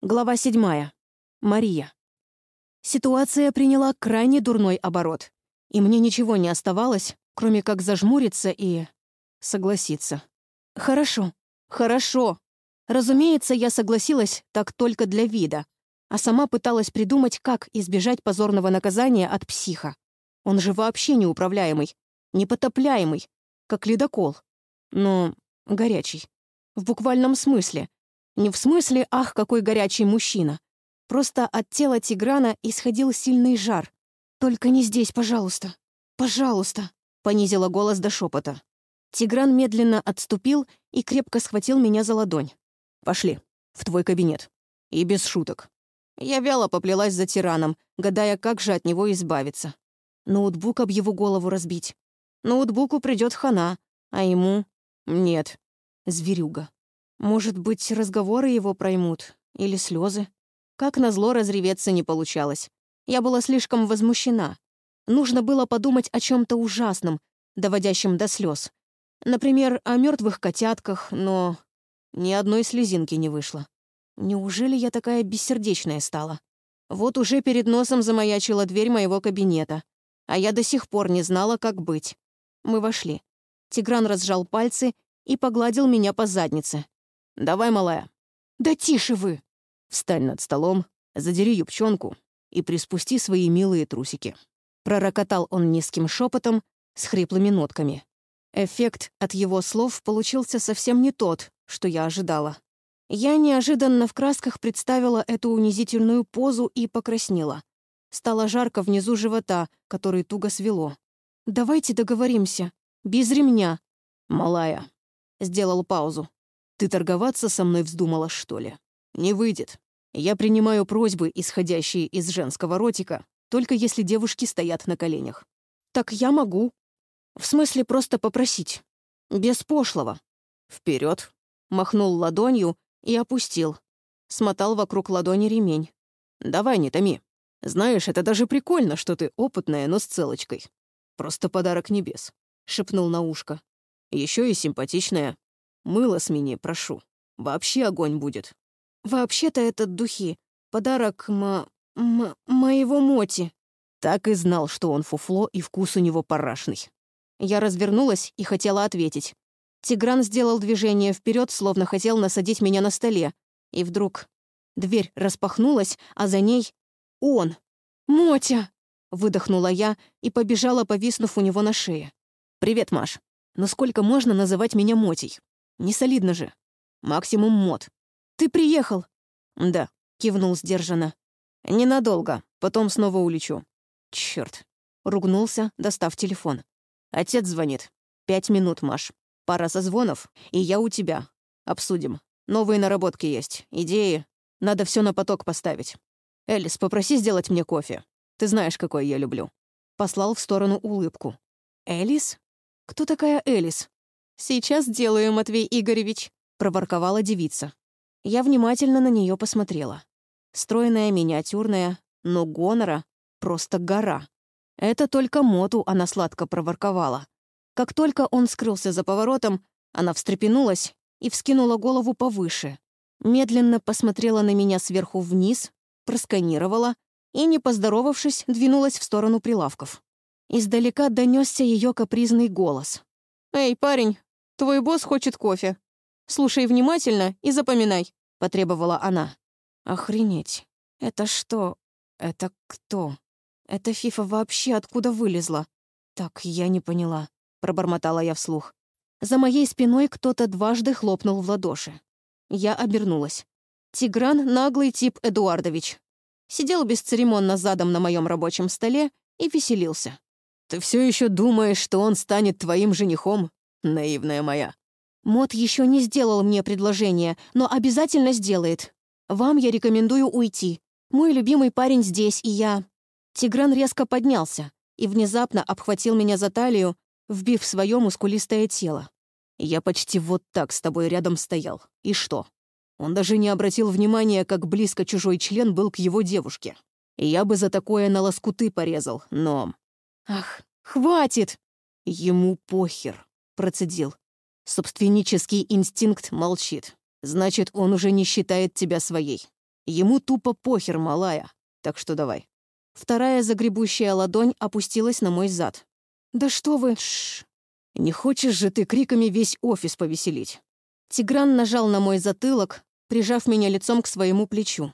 Глава седьмая. Мария. Ситуация приняла крайне дурной оборот, и мне ничего не оставалось, кроме как зажмуриться и... согласиться. Хорошо, хорошо. Разумеется, я согласилась так только для вида, а сама пыталась придумать, как избежать позорного наказания от психа. Он же вообще неуправляемый, непотопляемый, как ледокол. Но горячий. В буквальном смысле — не в смысле «ах, какой горячий мужчина». Просто от тела Тиграна исходил сильный жар. «Только не здесь, пожалуйста. Пожалуйста», — понизила голос до шепота. Тигран медленно отступил и крепко схватил меня за ладонь. «Пошли, в твой кабинет. И без шуток». Я вяло поплелась за тираном, гадая, как же от него избавиться. Ноутбук об его голову разбить. Ноутбуку придет хана, а ему — нет. Зверюга. Может быть, разговоры его проймут? Или слезы? Как назло разреветься не получалось. Я была слишком возмущена. Нужно было подумать о чем то ужасном, доводящем до слез. Например, о мертвых котятках, но ни одной слезинки не вышло. Неужели я такая бессердечная стала? Вот уже перед носом замаячила дверь моего кабинета, а я до сих пор не знала, как быть. Мы вошли. Тигран разжал пальцы и погладил меня по заднице. «Давай, малая». «Да тише вы!» «Встань над столом, задери юбчонку и приспусти свои милые трусики». Пророкотал он низким шепотом с хриплыми нотками. Эффект от его слов получился совсем не тот, что я ожидала. Я неожиданно в красках представила эту унизительную позу и покраснела. Стало жарко внизу живота, который туго свело. «Давайте договоримся. Без ремня». «Малая», — сделал паузу. Ты торговаться со мной вздумала, что ли? Не выйдет. Я принимаю просьбы, исходящие из женского ротика, только если девушки стоят на коленях. Так я могу. В смысле, просто попросить. Без пошлого. Вперед. Махнул ладонью и опустил. Смотал вокруг ладони ремень. Давай, не томи. Знаешь, это даже прикольно, что ты опытная, но с целочкой. Просто подарок небес. Шепнул на ушко. Еще и симпатичная. Мыло смени, прошу. Вообще огонь будет». «Вообще-то это духи. Подарок ма... ма... моего Моти». Так и знал, что он фуфло и вкус у него парашный. Я развернулась и хотела ответить. Тигран сделал движение вперед, словно хотел насадить меня на столе. И вдруг дверь распахнулась, а за ней он. «Мотя!» — выдохнула я и побежала, повиснув у него на шее. «Привет, Маш. Но сколько можно называть меня Мотей? Не солидно же. Максимум мод. Ты приехал? Да, кивнул сдержанно. Ненадолго, потом снова улечу. Черт. Ругнулся, достав телефон. Отец звонит. Пять минут, Маш. Пара созвонов, и я у тебя. Обсудим. Новые наработки есть, идеи. Надо все на поток поставить. Элис, попроси сделать мне кофе. Ты знаешь, какой я люблю. Послал в сторону улыбку. Элис? Кто такая Элис? «Сейчас делаю, Матвей Игоревич», — проворковала девица. Я внимательно на нее посмотрела. Стройная, миниатюрная, но гонора — просто гора. Это только Моту она сладко проворковала. Как только он скрылся за поворотом, она встрепенулась и вскинула голову повыше. Медленно посмотрела на меня сверху вниз, просканировала и, не поздоровавшись, двинулась в сторону прилавков. Издалека донесся ее капризный голос. «Эй, парень, Твой босс хочет кофе. Слушай внимательно и запоминай», — потребовала она. «Охренеть. Это что? Это кто? Это Фифа вообще откуда вылезла? Так, я не поняла», — пробормотала я вслух. За моей спиной кто-то дважды хлопнул в ладоши. Я обернулась. Тигран — наглый тип Эдуардович. Сидел бесцеремонно задом на моем рабочем столе и веселился. «Ты все еще думаешь, что он станет твоим женихом?» Наивная моя». Мот еще не сделал мне предложение, но обязательно сделает. Вам я рекомендую уйти. Мой любимый парень здесь, и я...» Тигран резко поднялся и внезапно обхватил меня за талию, вбив свое мускулистое тело. «Я почти вот так с тобой рядом стоял. И что?» Он даже не обратил внимания, как близко чужой член был к его девушке. Я бы за такое на лоскуты порезал, но... «Ах, хватит!» Ему похер процедил. «Собственнический инстинкт молчит. Значит, он уже не считает тебя своей. Ему тупо похер, малая. Так что давай. Вторая загребущая ладонь опустилась на мой зад. «Да что вы...» Шш. «Не хочешь же ты криками весь офис повеселить?» Тигран нажал на мой затылок, прижав меня лицом к своему плечу.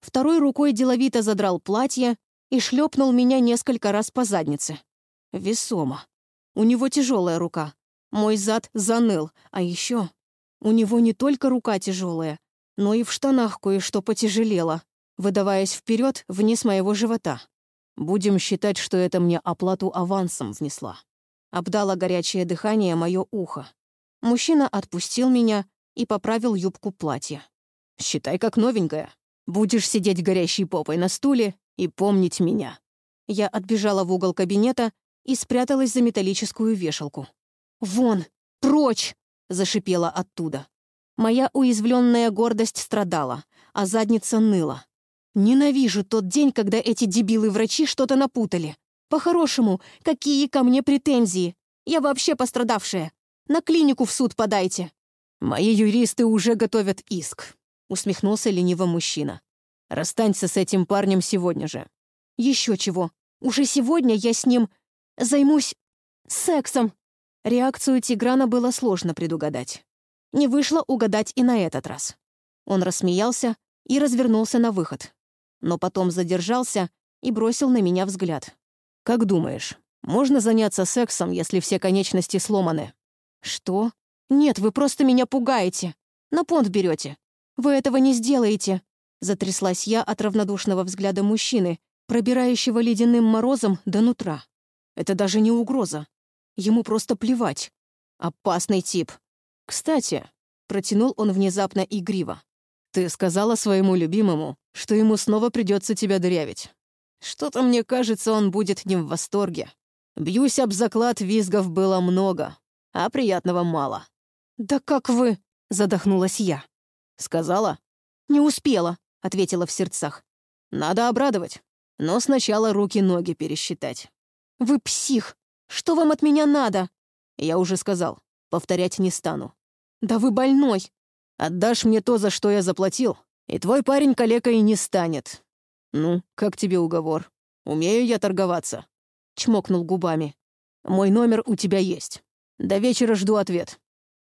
Второй рукой деловито задрал платье и шлепнул меня несколько раз по заднице. Весомо. У него тяжелая рука. Мой зад заныл, а еще у него не только рука тяжелая, но и в штанах кое-что потяжелело, выдаваясь вперед вниз моего живота. Будем считать, что это мне оплату авансом внесла. Обдало горячее дыхание мое ухо. Мужчина отпустил меня и поправил юбку платья. «Считай, как новенькая. Будешь сидеть горящей попой на стуле и помнить меня». Я отбежала в угол кабинета и спряталась за металлическую вешалку. «Вон! Прочь!» — зашипела оттуда. Моя уязвленная гордость страдала, а задница ныла. Ненавижу тот день, когда эти дебилы-врачи что-то напутали. По-хорошему, какие ко мне претензии? Я вообще пострадавшая. На клинику в суд подайте. Мои юристы уже готовят иск, усмехнулся лениво мужчина. Расстанься с этим парнем сегодня же. Еще чего. Уже сегодня я с ним займусь сексом. Реакцию Тиграна было сложно предугадать. Не вышло угадать и на этот раз. Он рассмеялся и развернулся на выход. Но потом задержался и бросил на меня взгляд. «Как думаешь, можно заняться сексом, если все конечности сломаны?» «Что? Нет, вы просто меня пугаете. На понт берете. Вы этого не сделаете», — затряслась я от равнодушного взгляда мужчины, пробирающего ледяным морозом до нутра. «Это даже не угроза. Ему просто плевать. Опасный тип. Кстати, протянул он внезапно игриво. Ты сказала своему любимому, что ему снова придется тебя дырявить. Что-то мне кажется, он будет не в восторге. Бьюсь об заклад, визгов было много, а приятного мало. «Да как вы?» — задохнулась я. «Сказала?» «Не успела», — ответила в сердцах. «Надо обрадовать, но сначала руки-ноги пересчитать». «Вы псих! Что вам от меня надо?» «Я уже сказал. Повторять не стану». «Да вы больной!» «Отдашь мне то, за что я заплатил, и твой парень калекой не станет». «Ну, как тебе уговор? Умею я торговаться?» Чмокнул губами. «Мой номер у тебя есть. До вечера жду ответ».